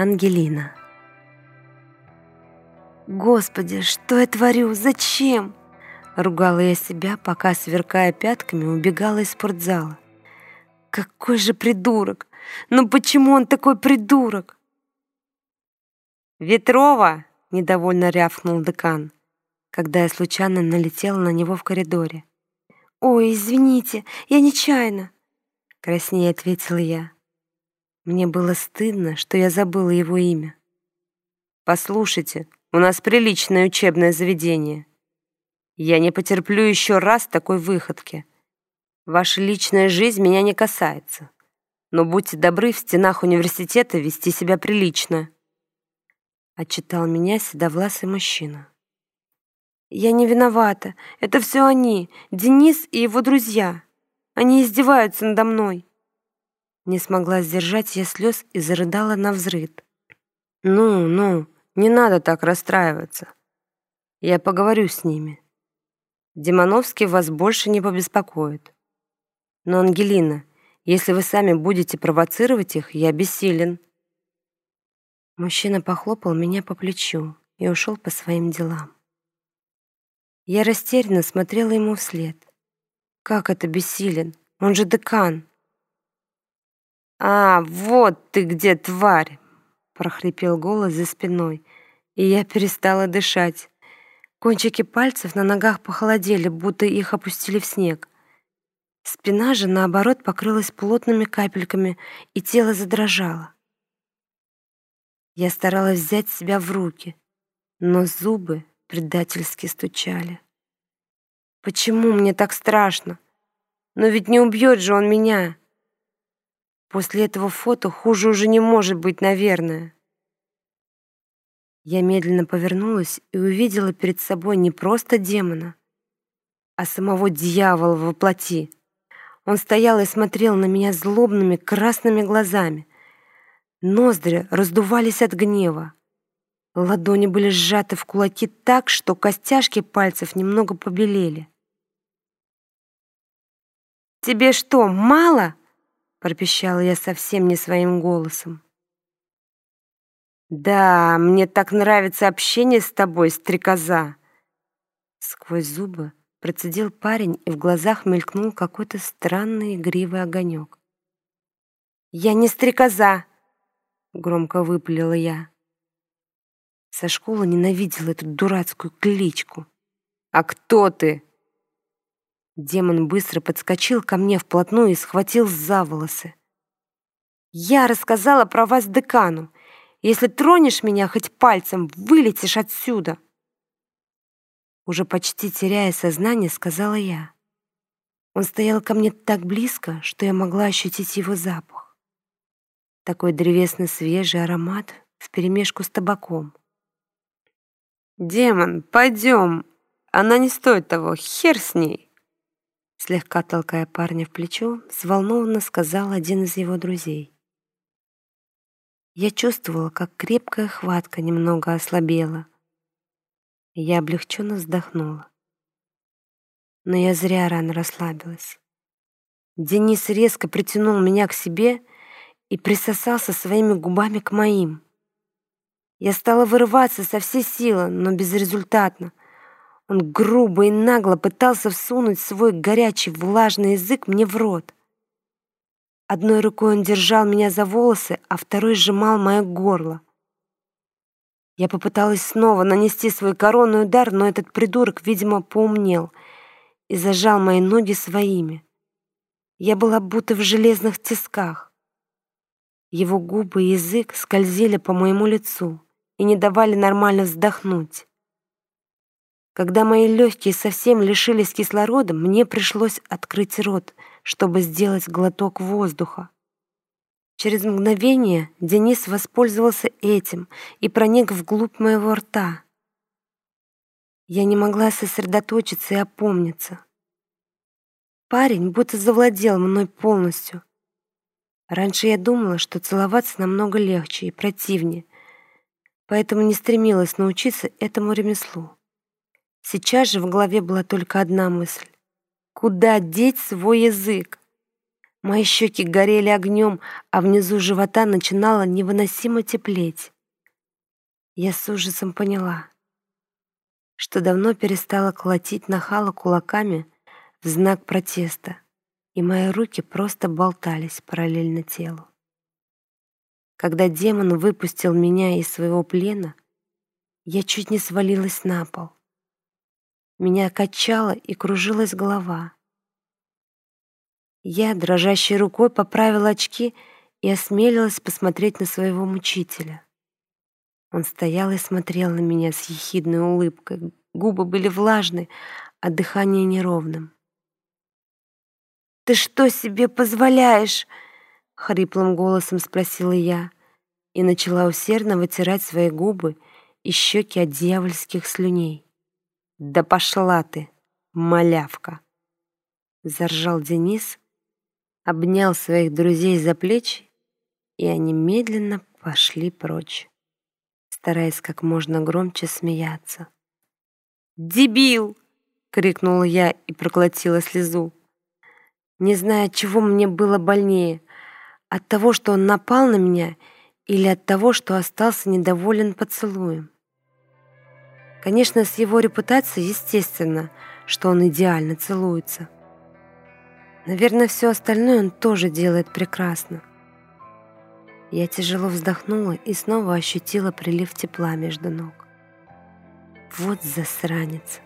Ангелина. «Господи, что я творю? Зачем?» Ругала я себя, пока, сверкая пятками, убегала из спортзала. «Какой же придурок! Ну почему он такой придурок?» «Ветрова!» — недовольно рявкнул декан, когда я случайно налетела на него в коридоре. «Ой, извините, я нечаянно!» — краснее ответила я. Мне было стыдно, что я забыла его имя. «Послушайте, у нас приличное учебное заведение. Я не потерплю еще раз такой выходки. Ваша личная жизнь меня не касается. Но будьте добры в стенах университета вести себя прилично», — отчитал меня седовласый мужчина. «Я не виновата. Это все они, Денис и его друзья. Они издеваются надо мной». Не смогла сдержать я слез и зарыдала на взрыд. «Ну, ну, не надо так расстраиваться. Я поговорю с ними. Демоновский вас больше не побеспокоит. Но, Ангелина, если вы сами будете провоцировать их, я бессилен». Мужчина похлопал меня по плечу и ушел по своим делам. Я растерянно смотрела ему вслед. «Как это бессилен? Он же декан!» «А, вот ты где, тварь!» — прохрипел голос за спиной, и я перестала дышать. Кончики пальцев на ногах похолодели, будто их опустили в снег. Спина же, наоборот, покрылась плотными капельками, и тело задрожало. Я старалась взять себя в руки, но зубы предательски стучали. «Почему мне так страшно? Но ведь не убьет же он меня!» После этого фото хуже уже не может быть, наверное. Я медленно повернулась и увидела перед собой не просто демона, а самого дьявола во плоти. Он стоял и смотрел на меня злобными красными глазами. Ноздри раздувались от гнева. Ладони были сжаты в кулаки так, что костяшки пальцев немного побелели. «Тебе что, мало?» Пропищала я совсем не своим голосом. «Да, мне так нравится общение с тобой, стрекоза!» Сквозь зубы процедил парень, и в глазах мелькнул какой-то странный игривый огонек. «Я не стрекоза!» — громко выпалила я. Со школы ненавидела эту дурацкую кличку. «А кто ты?» Демон быстро подскочил ко мне вплотную и схватил за волосы. «Я рассказала про вас декану. Если тронешь меня хоть пальцем, вылетишь отсюда!» Уже почти теряя сознание, сказала я. Он стоял ко мне так близко, что я могла ощутить его запах. Такой древесный свежий аромат вперемешку с табаком. «Демон, пойдем! Она не стоит того, хер с ней!» Слегка толкая парня в плечо, взволнованно сказал один из его друзей. Я чувствовала, как крепкая хватка немного ослабела. Я облегченно вздохнула. Но я зря рано расслабилась. Денис резко притянул меня к себе и присосался своими губами к моим. Я стала вырываться со всей силы, но безрезультатно. Он грубо и нагло пытался всунуть свой горячий влажный язык мне в рот. Одной рукой он держал меня за волосы, а второй сжимал мое горло. Я попыталась снова нанести свой коронный удар, но этот придурок, видимо, поумнел и зажал мои ноги своими. Я была будто в железных тисках. Его губы и язык скользили по моему лицу и не давали нормально вздохнуть. Когда мои легкие совсем лишились кислорода, мне пришлось открыть рот, чтобы сделать глоток воздуха. Через мгновение Денис воспользовался этим и проник вглубь моего рта. Я не могла сосредоточиться и опомниться. Парень будто завладел мной полностью. Раньше я думала, что целоваться намного легче и противнее, поэтому не стремилась научиться этому ремеслу. Сейчас же в голове была только одна мысль. Куда деть свой язык? Мои щеки горели огнем, а внизу живота начинало невыносимо теплеть. Я с ужасом поняла, что давно перестала колотить нахала кулаками в знак протеста, и мои руки просто болтались параллельно телу. Когда демон выпустил меня из своего плена, я чуть не свалилась на пол. Меня качала и кружилась голова. Я, дрожащей рукой, поправила очки и осмелилась посмотреть на своего мучителя. Он стоял и смотрел на меня с ехидной улыбкой. Губы были влажны, а дыхание неровным. «Ты что себе позволяешь?» — хриплым голосом спросила я и начала усердно вытирать свои губы и щеки от дьявольских слюней. «Да пошла ты, малявка!» Заржал Денис, обнял своих друзей за плечи, и они медленно пошли прочь, стараясь как можно громче смеяться. «Дебил!» — крикнула я и проглотила слезу. Не зная, чего мне было больнее, от того, что он напал на меня, или от того, что остался недоволен поцелуем. Конечно, с его репутацией естественно, что он идеально целуется. Наверное, все остальное он тоже делает прекрасно. Я тяжело вздохнула и снова ощутила прилив тепла между ног. Вот засранец.